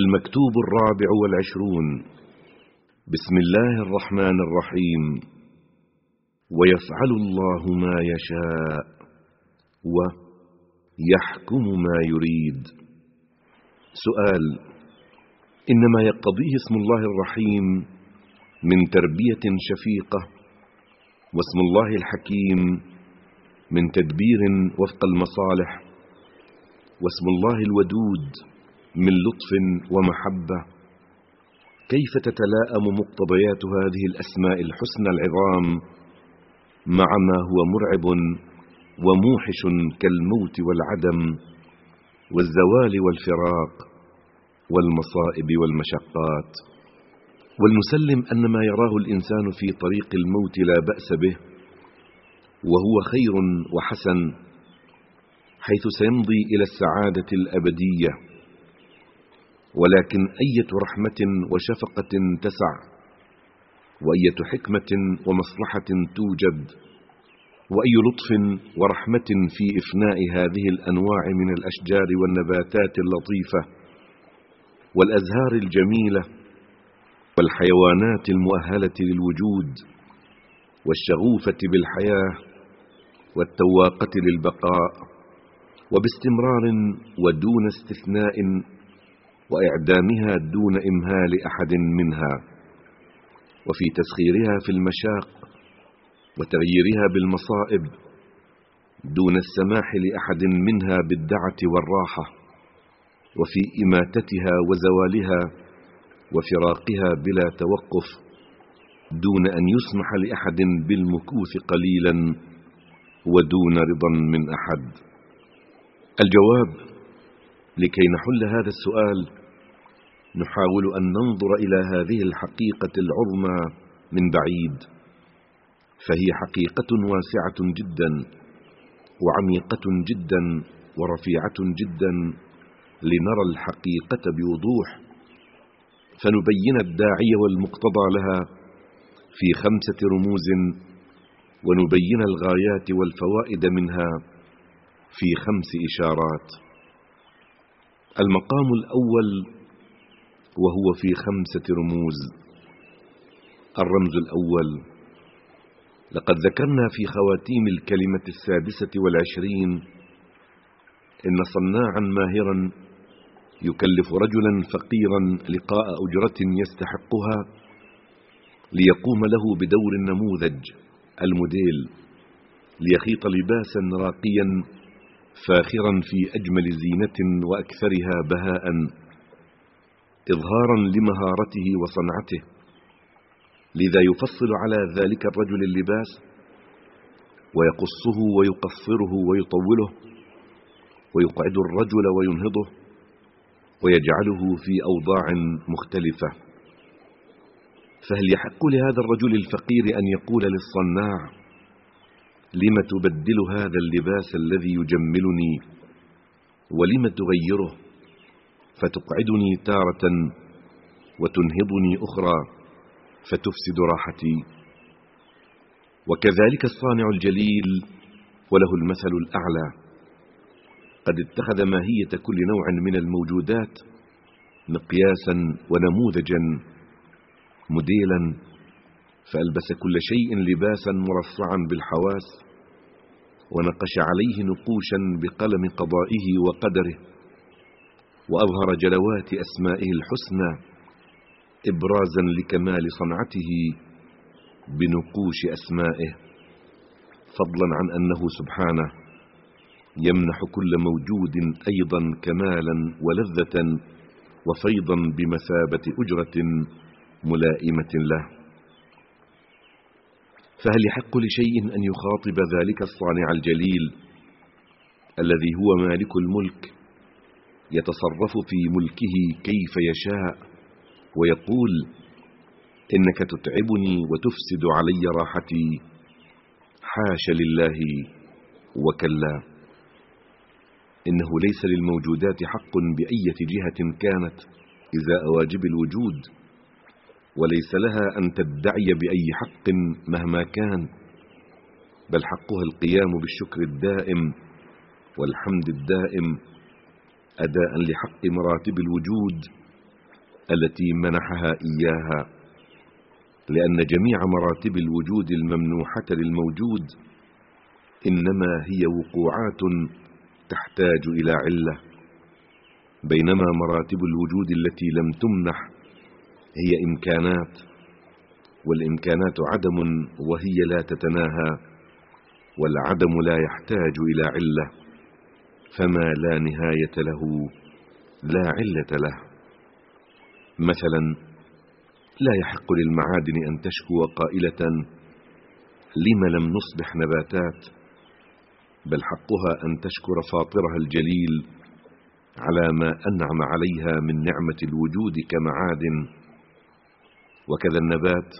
المكتوب الرابع والعشرون. بسم الله الرحمن الرحيم. ويفعل الله ما يشاء ويحكم ما يريد. سؤال إنما يقتضيه اسم الله الرحيم من تربية شفيقة واسم الله الحكيم من تدبير وفق المصالح واسم الله الودود من لطف ومحبة. كيف تتلاءم مقتضيات هذه الأسماء الحسنى العظام؟ مع ما هو مرعب وموحش كالموت والعدم والزوال والفراق والمصائب والمشقات. والمسلم أن ما يراه الإنسان في طريق الموت لا بأس به وهو خير وحسن حيث سيمضي إلى السعادة الأبدية. ولكن أية رحمة وشفقة تسع وأية حكمة ومصلحة توجد وأي لطف ورحمة في إفناء هذه الأنواع من الأشجار والنباتات اللطيفة والأزهار الجميلة والحيوانات المؤهلة للوجود والشغوفة بالحياة والتواقة للبقاء وباستمرار ودون استثناء وإعدامها دون إمهال أحد منها وفي تسخيرها في المشاق وتغييرها بالمصائب دون السماح لأحد منها بالدعة والراحة وفي إماتتها وزوالها وفراقها بلا توقف دون أن يسمح لأحد بالمكوث قليلا ودون رضا من أحد. الجواب لكي نحل هذا السؤال نحاول أن ننظر إلى هذه الحقيقة العظمى من بعيد. فهي حقيقة واسعة جدا وعميقة جدا ورفيعة جدا لنرى الحقيقة بوضوح. فنبين الداعي والمقتضى لها في خمسة رموز ونبين الغايات والفوائد منها في خمس إشارات. المقام الأول وهو في خمسة رموز. الرمز الأول لقد ذكرنا في خواتيم الكلمة السادسة والعشرين إن صناعا ماهرا يكلف رجلا فقيرا لقاء أجرة يستحقها ليقوم له بدور النموذج الموديل ليخيط لباسا راقيا فاخرا في أجمل زينة وأكثرها بهاء. إظهارا لمهارته وصنعته لذا يفصل على ذلك الرجل اللباس ويقصه ويقصره ويطوله ويقعد الرجل وينهضه ويجعله في أوضاع مختلفة. فهل يحق لهذا الرجل الفقير أن يقول للصناع لم تبدل هذا اللباس الذي يجملني ولم تغيره؟ فتقعدني تارة وتنهضني أخرى فتفسد راحتي. وكذلك الصانع الجليل وله المثل الأعلى. قد اتخذ ماهية كل نوع من الموجودات مقياسا ونموذجا مديلا فألبس كل شيء لباسا مرصعا بالحواس ونقش عليه نقوشا بقلم قضائه وقدره. وأظهر جلوات أسمائه الحسنى إبرازا لكمال صنعته بنقوش أسمائه فضلا عن أنه سبحانه يمنح كل موجود أيضا كمالا ولذة وفيضا بمثابة أجرة ملائمة له. فهل يحق لشيء أن يخاطب ذلك الصانع الجليل الذي هو مالك الملك يتصرف في ملكه كيف يشاء ويقول إنك تتعبني وتفسد علي راحتي. حاش لله وكلا. إنه ليس للموجودات حق بأية جهة كانت إزاء واجب الوجود وليس لها أن تدعي بأي حق مهما كان بل حقها القيام بالشكر الدائم والحمد الدائم أداء لحق مراتب الوجود التي منحها إياها لأن جميع مراتب الوجود الممنوحة للموجود إنما هي وقوعات تحتاج إلى علة. بينما مراتب الوجود التي لم تمنح هي إمكانات والإمكانات عدم وهي لا تتناهى والعدم لا يحتاج إلى علة. فما لا نهاية له لا علة له. مثلا لا يحق للمعادن أن تشكو قائلة لم لم نصبح نباتات؟ بل حقها أن تشكر فاطرها الجليل على ما أنعم عليها من نعمة الوجود كمعادن. وكذا النبات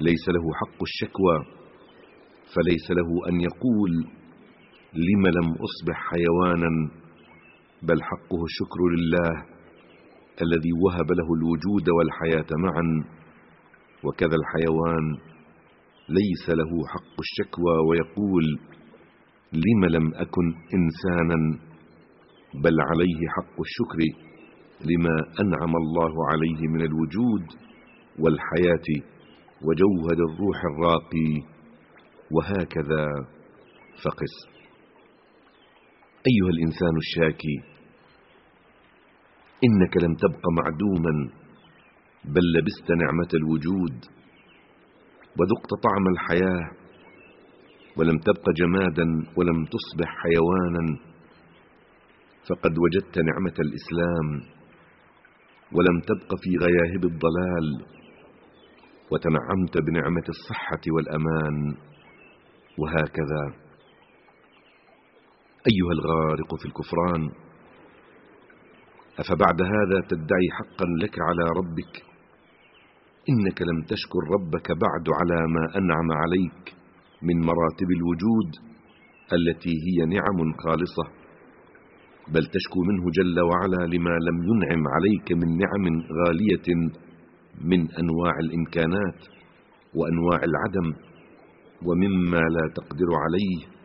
ليس له حق الشكوى فليس له أن يقول لم لم أصبح حيوانا بل حقه الشكر لله الذي وهب له الوجود والحياة معا. وكذا الحيوان ليس له حق الشكوى ويقول لم لم أكن إنسانا بل عليه حق الشكر لما أنعم الله عليه من الوجود والحياة وجوهر الروح الراقي. وهكذا فقس. أيها الإنسان الشاكي إنك لم تبق معدوما بل لبست نعمة الوجود وذقت طعم الحياة ولم تبق جمادا ولم تصبح حيوانا فقد وجدت نعمة الإسلام ولم تبق في غياهب الضلال وتنعمت بنعمة الصحة والأمان وهكذا. أيها الغارق في الكفران أفبعد هذا تدعي حقا لك على ربك؟ إنك لم تشكر ربك بعد على ما أنعم عليك من مراتب الوجود التي هي نعم خالصة بل تشكو منه جل وعلا لما لم ينعم عليك من نعم غالية من أنواع الإمكانات وأنواع العدم ومما لا تقدر عليه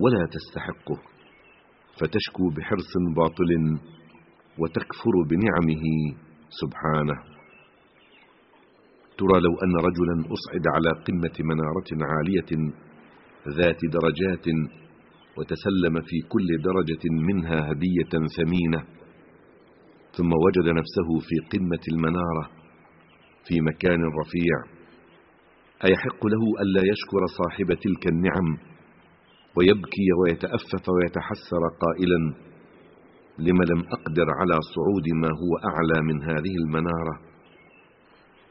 ولا تستحقه فتشكو بحرص باطل وتكفر بنعمه سبحانه. ترى لو أن رجلا أصعد على قمة منارة عالية ذات درجات وتسلم في كل درجة منها هدية ثمينة ثم وجد نفسه في قمة المنارة في مكان رفيع أيحق له ألا يشكر صاحب تلك النعم ويبكي ويتأفف ويتحسر قائلا لم لم أقدر على صعود ما هو أعلى من هذه المنارة؟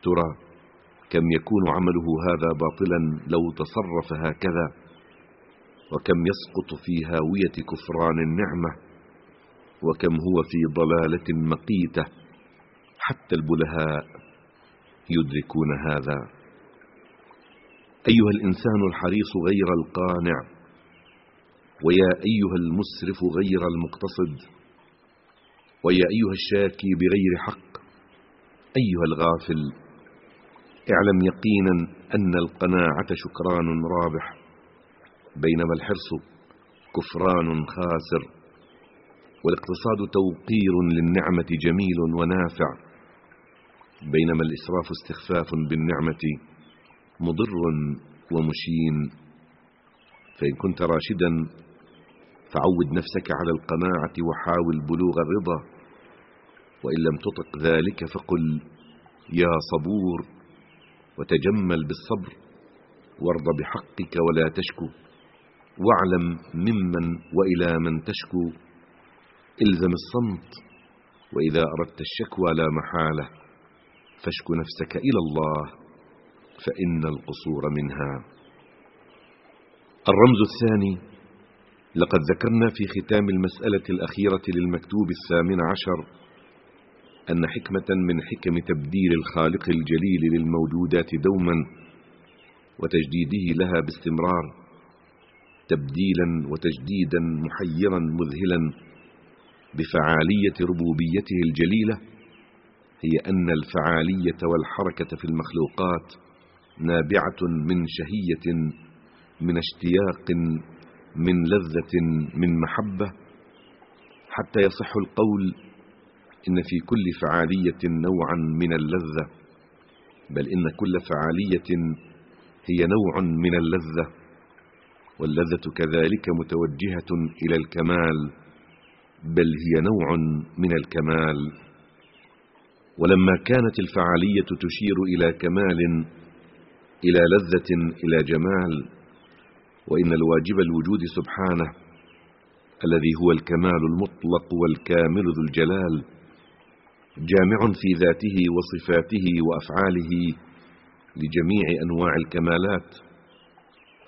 ترى كم يكون عمله هذا باطلا لو تصرف هكذا وكم يسقط في هاوية كفران النعمة وكم هو في ضلالة مقيتة حتى البلهاء يدركون هذا. أيها الإنسان الحريص غير القانع ويا أيها المسرف غير المقتصد ويا أيها الشاكي بغير حق أيها الغافل اعلم يقينا أن القناعة شكران رابح بينما الحرص كفران خاسر والاقتصاد توقير للنعمة جميل ونافع بينما الإسراف استخفاف بالنعمة مضر ومشين فإن كنت راشدا فعود نفسك على القناعة وحاول بلوغ الرضا. وإن لم تطق ذلك فقل يا صبور وتجمل بالصبر وارض بحقك ولا تشكو. واعلم ممن وإلى من تشكو. إلزم الصمت وإذا أردت الشكوى لا محالة. فاشك نفسك إلى الله فإن القصور منها. الرمز الثاني لقد ذكرنا في ختام المسألة الأخيرة للمكتوب الثامن عشر أن حكمة من حكم تبديل الخالق الجليل للموجودات دوما وتجديده لها باستمرار تبديلا وتجديدا محيرا مذهلا بفعالية ربوبيته الجليلة هي أن الفعالية والحركة في المخلوقات نابعة من شهية من اشتياق من لذة من محبة حتى يصح القول إن في كل فعالية نوعا من اللذة بل إن كل فعالية هي نوع من اللذة واللذة كذلك متوجهة إلى الكمال بل هي نوع من الكمال. ولما كانت الفعالية تشير إلى كمال إلى لذة إلى جمال وإن الواجب الوجود سبحانه الذي هو الكمال المطلق والكامل ذو الجلال جامع في ذاته وصفاته وأفعاله لجميع أنواع الكمالات.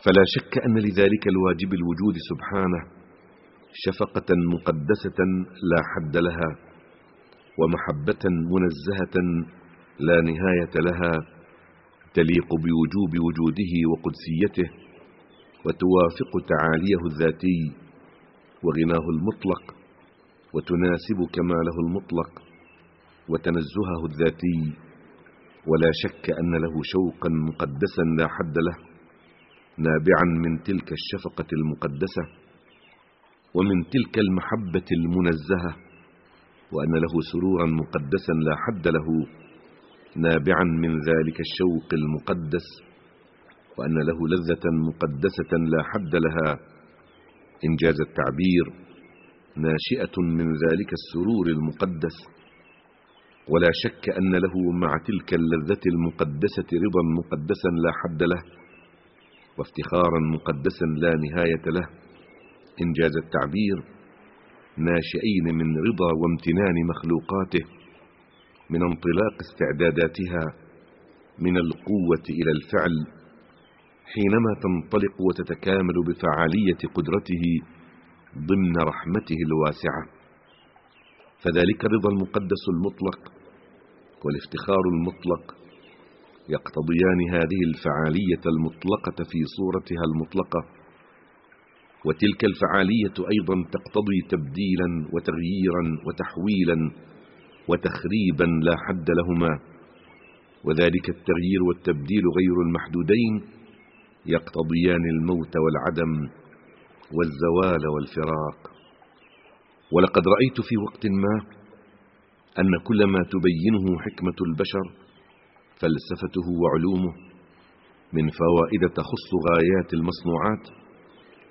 فلا شك أن لذلك الواجب الوجود سبحانه شفقة مقدسة لا حد لها ومحبة منزهة لا نهاية لها تليق بوجوب وجوده وقدسيته. وتوافق تعاليه الذاتي وغناه المطلق وتناسب كماله المطلق وتنزهه الذاتي ولا شك أن له شوقا مقدسا لا حد له نابعا من تلك الشفقة المقدسة ومن تلك المحبة المنزهة وأن له سرورا مقدسا لا حد له نابعا من ذلك الشوق المقدس وأن له لذة مقدسة لا حد لها. إنجاز التعبير ناشئة من ذلك السرور المقدس. ولا شك أن له مع تلك اللذة المقدسة رضا مقدسا لا حد له وافتخارا مقدسا لا نهاية له. إنجاز التعبير ناشئين من رضا وامتنان مخلوقاته من انطلاق استعداداتها من القوة إلى الفعل. حينما تنطلق وتتكامل بفعالية قدرته ضمن رحمته الواسعة. فذلك الرضا المقدس المطلق والافتخار المطلق يقتضيان هذه الفعالية المطلقة في صورتها المطلقة. وتلك الفعالية أيضا تقتضي تبديلا وتغييرا وتحويلا وتخريبا لا حد لهما. وذلك التغيير والتبديل غير المحدودين يقتضيان الموت والعدم والزوال والفراق. ولقد رأيت في وقت ما أن كل ما تبينه حكمة البشر فلسفته وعلومه من فوائد تخص غايات المصنوعات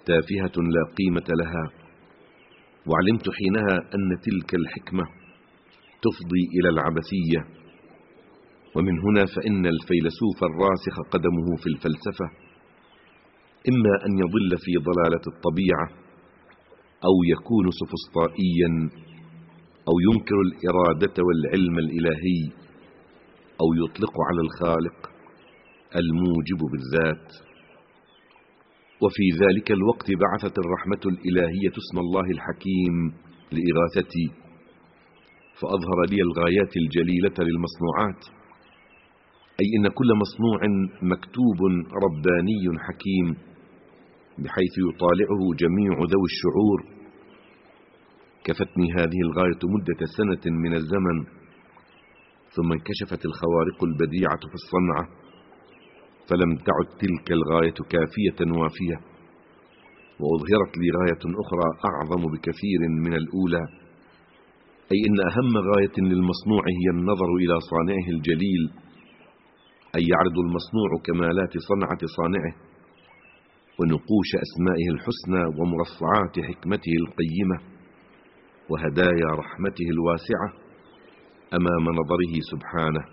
تافهة لا قيمة لها. وعلمت حينها أن تلك الحكمة تفضي إلى العبثية. ومن هنا فإن الفيلسوف الراسخ قدمه في الفلسفة إما أن يضل في ضلالة الطبيعة أو يكون سفسطائيا أو ينكر الإرادة والعلم الإلهي أو يطلق على الخالق الموجب بالذات. وفي ذلك الوقت بعثت الرحمة الإلهية اسم الله الحكيم لإغاثتي فأظهر لي الغايات الجليلة للمصنوعات. أي إن كل مصنوع مكتوب رباني حكيم. بحيث يطالعه جميع ذوي الشعور. كفتني هذه الغاية مدة سنة من الزمن ثم انكشفت الخوارق البديعة في الصنعة فلم تعد تلك الغاية كافية وافية وأظهرت لي غاية أخرى أعظم بكثير من الأولى أي إن أهم غاية للمصنوع هي النظر إلى صانعه الجليل أي يعرض المصنوع كمالات صنعة صانعه. ونقوش أسمائه الحسنى ومرصعات حكمته القيمة وهدايا رحمته الواسعة أمام نظره سبحانه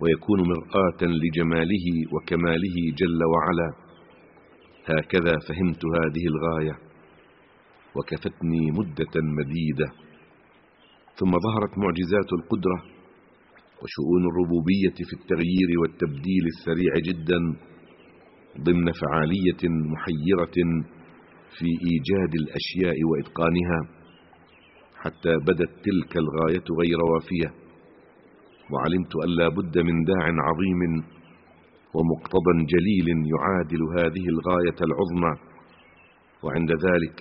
ويكون مرآة لجماله وكماله جل وعلا. هكذا فهمت هذه الغاية وكفتني مدة مديدة. ثم ظهرت معجزات القدرة وشؤون الربوبية في التغيير والتبديل السريع جدا. ضمن فعالية محيرة في إيجاد الأشياء وإتقانها حتى بدت تلك الغاية غير وافية. وعلمت أن لا بد من داع عظيم ومقتضى جليل يعادل هذه الغاية العظمى. وعند ذلك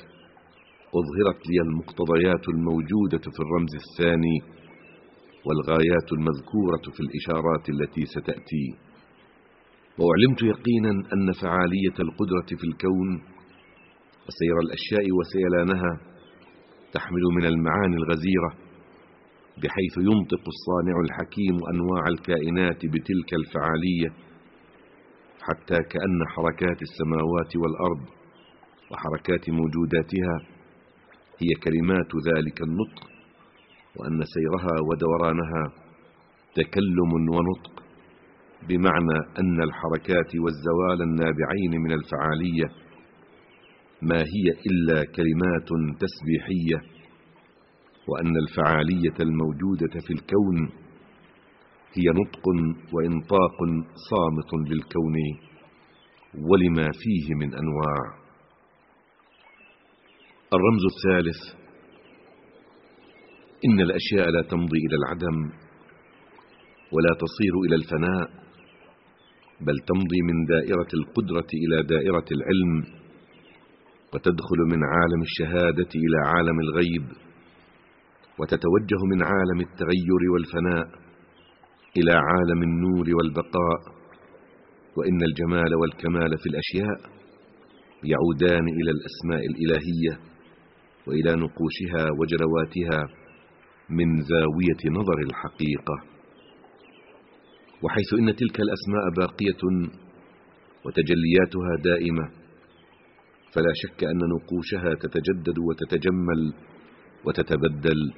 أظهرت لي المقتضيات الموجودة في الرمز الثاني والغايات المذكورة في الإشارات التي ستأتي. وأعلمت يقينا أن فعالية القدرة في الكون وسير الأشياء وسيلانها تحمل من المعاني الغزيرة بحيث ينطق الصانع الحكيم أنواع الكائنات بتلك الفعالية حتى كأن حركات السماوات والأرض وحركات موجوداتها هي كلمات ذلك النطق وأن سيرها ودورانها تكلم ونطق. بمعنى أن الحركات والزوال النابعين من الفعالية ما هي إلا كلمات تسبيحية وأن الفعالية الموجودة في الكون هي نطق وإنطاق صامت للكون ولما فيه من أنواع. الرمز الثالث إن الأشياء لا تمضي إلى العدم ولا تصير إلى الفناء. بل تمضي من دائرة القدرة إلى دائرة العلم وتدخل من عالم الشهادة إلى عالم الغيب وتتوجه من عالم التغير والفناء إلى عالم النور والبقاء وإن الجمال والكمال في الأشياء يعودان إلى الأسماء الإلهية وإلى نقوشها وجلواتها من زاوية نظر الحقيقة. وحيث إن تلك الأسماء باقية وتجلياتها دائمة فلا شك أن نقوشها تتجدد وتتجمل وتتبدل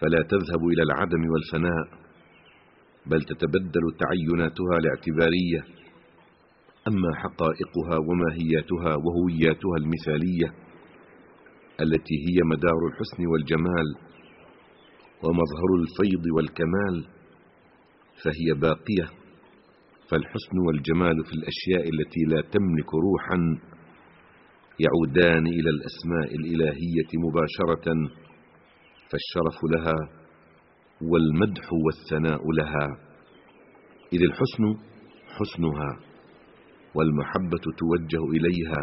فلا تذهب إلى العدم والفناء بل تتبدل تعيناتها الاعتبارية أما حقائقها وماهياتها وهوياتها المثالية التي هي مدار الحسن والجمال ومظهر الفيض والكمال فهي باقية فالحسن والجمال في الأشياء التي لا تملك روحا يعودان إلى الأسماء الإلهية مباشرة فالشرف لها والمدح والثناء لها. إذ الحسن حسنها والمحبة توجه إليها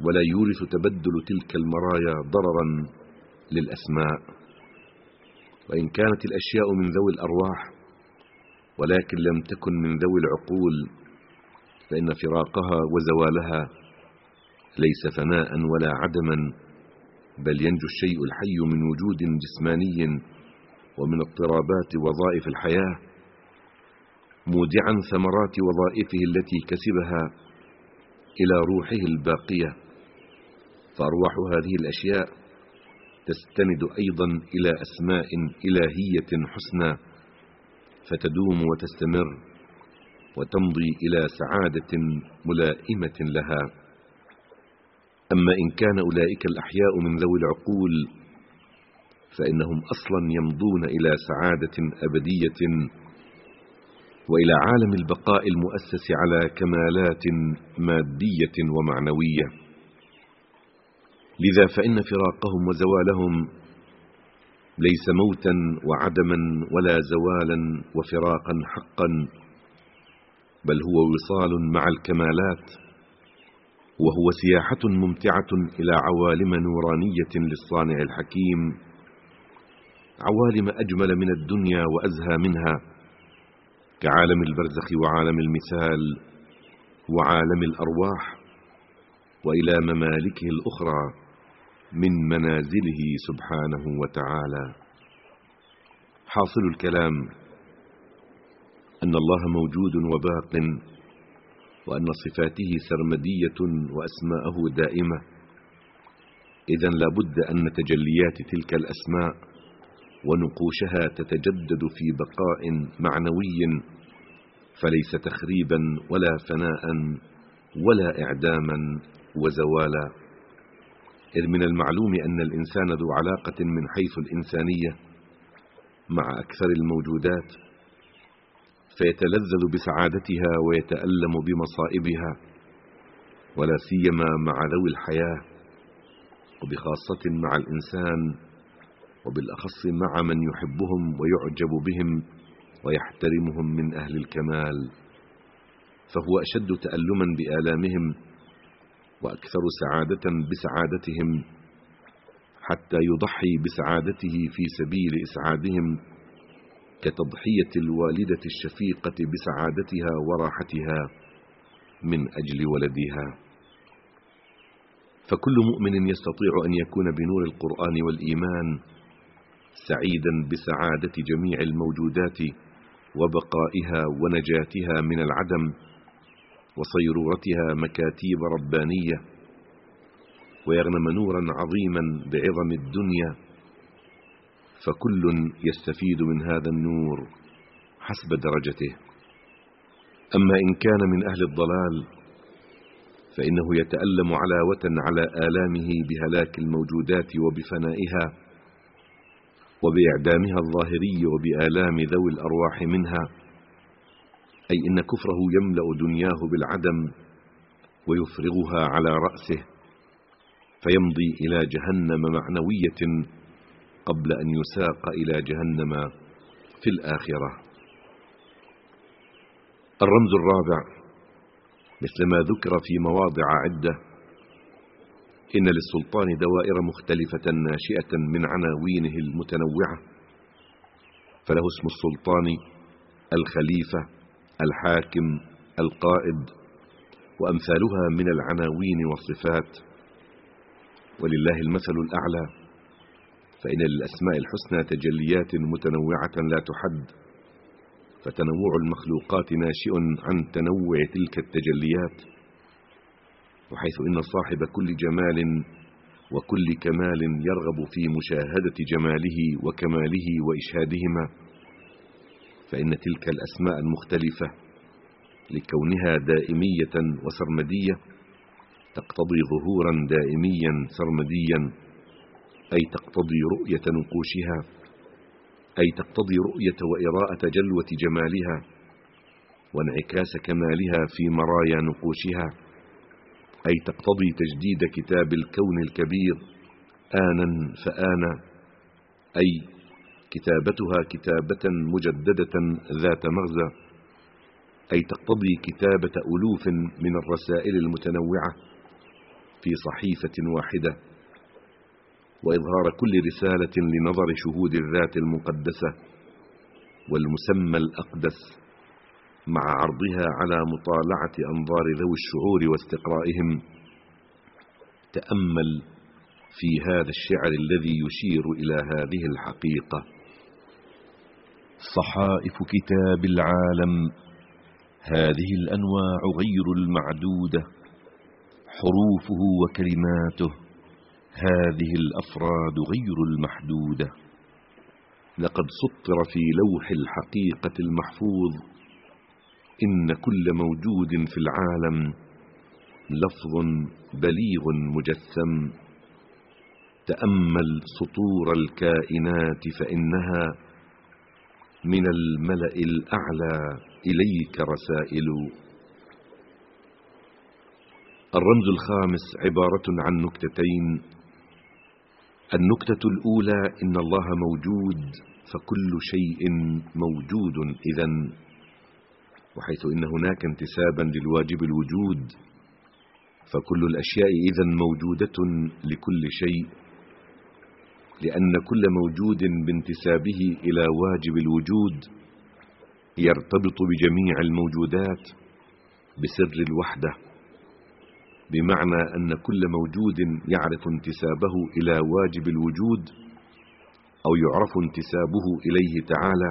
ولا يورث تبدل تلك المرايا ضررا للأسماء. وإن كانت الأشياء من ذوي الأرواح ولكن لم تكن من ذوي العقول فإن فراقها وزوالها ليس فناء ولا عدما بل ينجو الشيء الحي من وجود جسماني ومن اضطرابات وظائف الحياة مودعا ثمرات وظائفه التي كسبها إلى روحه الباقية. فأرواح هذه الأشياء تستند أيضا إلى أسماء إلهية حسنى. فتدوم وتستمر وتمضي إلى سعادة ملائمة لها. أما إن كان أولئك الأحياء من ذوي العقول فإنهم أصلا يمضون إلى سعادة أبدية وإلى عالم البقاء المؤسس على كمالات مادية ومعنوية. لذا فإن فراقهم وزوالهم ليس موتا وعدما ولا زوالا وفراقا حقا بل هو وصال مع الكمالات وهو سياحة ممتعة إلى عوالم نورانية للصانع الحكيم عوالم أجمل من الدنيا وأزهى منها كعالم البرزخ وعالم المثال وعالم الأرواح وإلى ممالكه الأخرى. من منازله سبحانه وتعالى. حاصل الكلام أن الله موجود وباق وأن صفاته سرمدية وأسماءه دائمة. إذا لابد أن تجليات تلك الأسماء ونقوشها تتجدد في بقاء معنوي فليس تخريبا ولا فناء ولا إعداما وزوالا. إذ من المعلوم أن الإنسان ذو علاقة من حيث الإنسانية مع أكثر الموجودات فيتلذذ بسعادتها ويتألم بمصائبها ولا سيما مع ذوي الحياة وبخاصة مع الإنسان وبالأخص مع من يحبهم ويعجب بهم ويحترمهم من أهل الكمال فهو أشد تألما بآلامهم وأكثر سعادة بسعادتهم حتى يضحي بسعادته في سبيل إسعادهم كتضحية الوالدة الشفيقة بسعادتها وراحتها من أجل ولدها فكل مؤمن يستطيع أن يكون بنور القرآن والإيمان سعيدا بسعادة جميع الموجودات وبقائها ونجاتها من العدم وصيرورتها مكاتيب ربانية ويغنم نورا عظيما بعظم الدنيا فكل يستفيد من هذا النور حسب درجته. أما إن كان من أهل الضلال فإنه يتألم علاوة على آلامه بهلاك الموجودات وبفنائها وبإعدامها الظاهري وبآلام ذوي الأرواح منها أي إن كفره يملأ دنياه بالعدم ويفرغها على رأسه فيمضي إلى جهنم معنوية قبل أن يساق إلى جهنم في الآخرة. الرمز الرابع مثل ما ذكر في مواضع عدة إن للسلطان دوائر مختلفة ناشئة من عناوينه المتنوعة فله اسم السلطان الخليفة الحاكم القائد وأمثالها من العناوين والصفات. ولله المثل الأعلى. فإن للأسماء الحسنى تجليات متنوعة لا تحد. فتنوع المخلوقات ناشئ عن تنوع تلك التجليات. وحيث إن صاحب كل جمال وكل كمال يرغب في مشاهدة جماله وكماله وإشهادهما. فإن تلك الأسماء المختلفة لكونها دائمية وسرمدية تقتضي ظهورا دائميا سرمديا أي تقتضي رؤية نقوشها أي تقتضي رؤية وإراءة جلوة جمالها وانعكاس كمالها في مرايا نقوشها أي تقتضي تجديد كتاب الكون الكبير آنا فآنا أي كتابتها كتابة مجددة ذات مغزى أي تقتضي كتابة ألوف من الرسائل المتنوعة في صحيفة واحدة وإظهار كل رسالة لنظر شهود الذات المقدسة والمسمى الأقدس مع عرضها على مطالعة أنظار ذوي الشعور واستقرائهم. تأمل في هذا الشعر الذي يشير إلى هذه الحقيقة. صحائف كتاب العالم. هذه الأنواع غير المعدودة حروفه وكلماته. هذه الأفراد غير المحدودة. لقد سطر في لوح الحقيقة المحفوظ. إن كل موجود في العالم لفظ بليغ مجسم تأمل سطور الكائنات فإنها من الملأ الأعلى إليك رسائل. الرمز الخامس عبارة عن نكتتين. النكتة الأولى إن الله موجود فكل شيء موجود إذا. وحيث إن هناك انتسابا للواجب الوجود فكل الأشياء إذا موجودة لكل شيء. لأن كل موجود بانتسابه إلى واجب الوجود يرتبط بجميع الموجودات بسر الوحدة بمعنى أن كل موجود يعرف انتسابه إلى واجب الوجود أو يعرف انتسابه إليه تعالى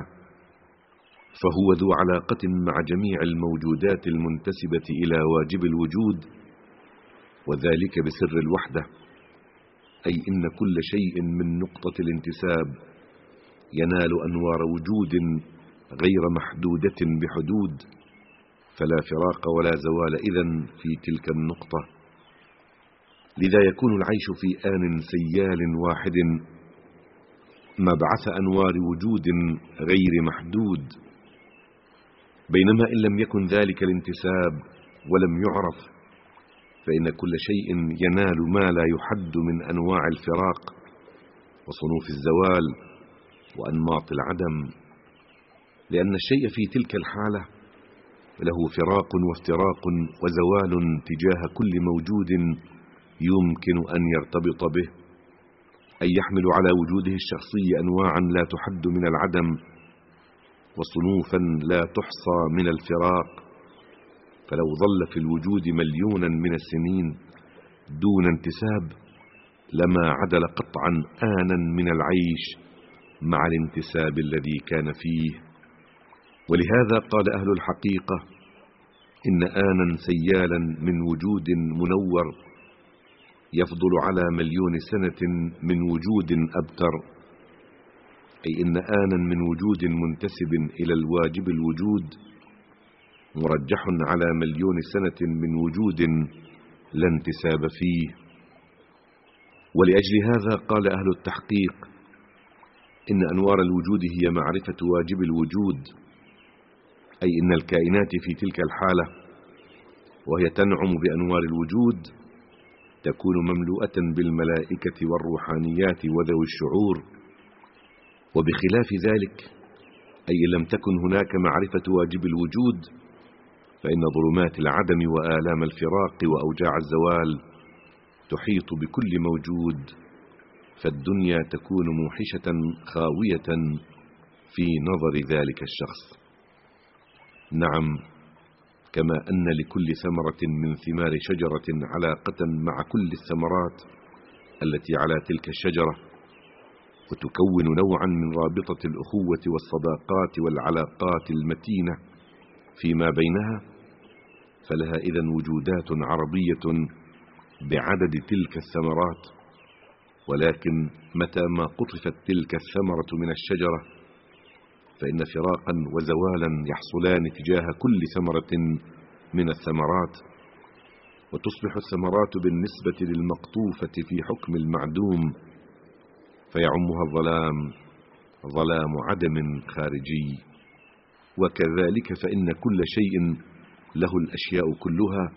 فهو ذو علاقة مع جميع الموجودات المنتسبة إلى واجب الوجود وذلك بسر الوحدة. أي إن كل شيء من نقطة الانتساب ينال أنوار وجود غير محدودة بحدود فلا فراق ولا زوال إذن في تلك النقطة. لذا يكون العيش في آن سيال واحد مبعث أنوار وجود غير محدود. بينما إن لم يكن ذلك الانتساب ولم يعرف فإن كل شيء ينال ما لا يحد من أنواع الفراق وصنوف الزوال وأنماط العدم. لأن الشيء في تلك الحالة له فراق وافتراق وزوال تجاه كل موجود يمكن أن يرتبط به أي يحمل على وجوده الشخصي أنواعا لا تحد من العدم وصنوفا لا تحصى من الفراق. فلو ظل في الوجود مليونا من السنين دون انتساب لما عدل قطعا آنا من العيش مع الانتساب الذي كان فيه. ولهذا قال أهل الحقيقة إن آنا سيالا من وجود منور يفضل على مليون سنة من وجود أبتر. أي إن آنا من وجود منتسب إلى الواجب الوجود مرجح على مليون سنة من وجود لا انتساب فيه. ولأجل هذا قال أهل التحقيق إن أنوار الوجود هي معرفة واجب الوجود أي إن الكائنات في تلك الحالة وهي تنعم بأنوار الوجود تكون مملوءة بالملائكة والروحانيات وذوي الشعور. وبخلاف ذلك أي لم تكن هناك معرفة واجب الوجود فإن ظلمات العدم وآلام الفراق وأوجاع الزوال تحيط بكل موجود فالدنيا تكون موحشة خاوية في نظر ذلك الشخص. نعم كما أن لكل ثمرة من ثمار شجرة علاقة مع كل الثمرات التي على تلك الشجرة وتكون نوعا من رابطة الأخوة والصداقات والعلاقات المتينة. فيما بينها فلها إذا وجودات عربية بعدد تلك الثمرات ولكن متى ما قطفت تلك الثمرة من الشجرة فإن فراقا وزوالا يحصلان تجاه كل ثمرة من الثمرات وتصبح الثمرات بالنسبة للمقطوفة في حكم المعدوم فيعمها الظلام ظلام عدم خارجي. وكذلك فإن كل شيء له الأشياء كلها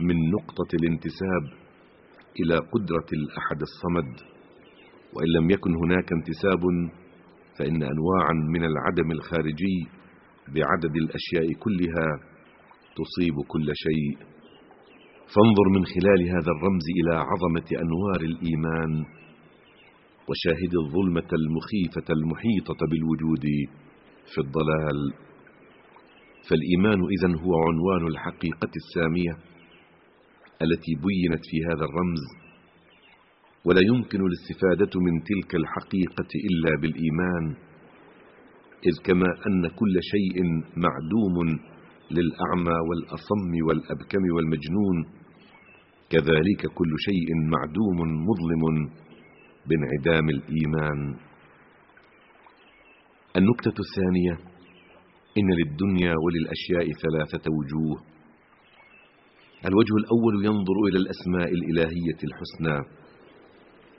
من نقطة الانتساب إلى قدرة الأحد الصمد. وإن لم يكن هناك انتساب فإن أنواعا من العدم الخارجي بعدد الأشياء كلها تصيب كل شيء. فانظر من خلال هذا الرمز إلى عظمة أنوار الإيمان وشاهد الظلمة المخيفة المحيطة بالوجود. في الضلال. فالإيمان إذن هو عنوان الحقيقة السامية التي بينت في هذا الرمز. ولا يمكن الاستفادة من تلك الحقيقة إلا بالإيمان إذ كما أن كل شيء معدوم للأعمى والأصم والأبكم والمجنون. كذلك كل شيء معدوم مظلم بانعدام الإيمان. النكتة الثانية إن للدنيا وللأشياء ثلاثة وجوه. الوجه الأول ينظر إلى الأسماء الإلهية الحسنى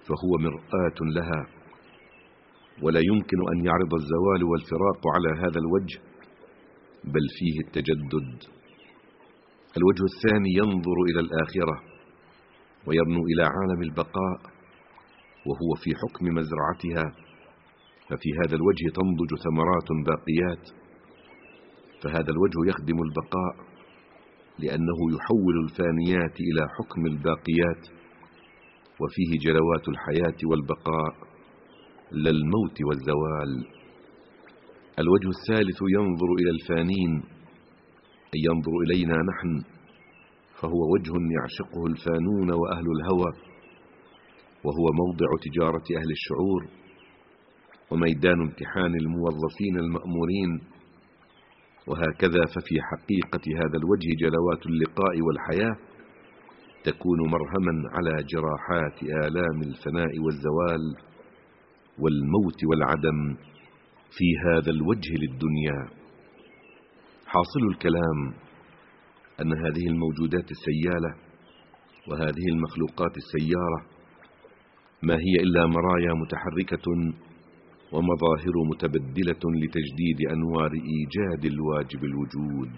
فهو مرآة لها. ولا يمكن أن يعرض الزوال والفراق على هذا الوجه بل فيه التجدد. الوجه الثاني ينظر إلى الآخرة ويرنو إلى عالم البقاء وهو في حكم مزرعتها. ففي هذا الوجه تنضج ثمرات باقيات فهذا الوجه يخدم البقاء لأنه يحول الفانيات إلى حكم الباقيات وفيه جلوات الحياة والبقاء لا الموت والزوال. الوجه الثالث ينظر إلى الفانين أي ينظر إلينا نحن فهو وجه يعشقه الفانون وأهل الهوى وهو موضع تجارة أهل الشعور. وميدان امتحان الموظفين المأمورين. وهكذا ففي حقيقة هذا الوجه جلوات اللقاء والحياة تكون مرهما على جراحات آلام الفناء والزوال والموت والعدم في هذا الوجه للدنيا. حاصل الكلام أن هذه الموجودات السيالة وهذه المخلوقات السيارة ما هي إلا مرايا متحركة ومظاهر متبدلة لتجديد أنوار إيجاد الواجب الوجود.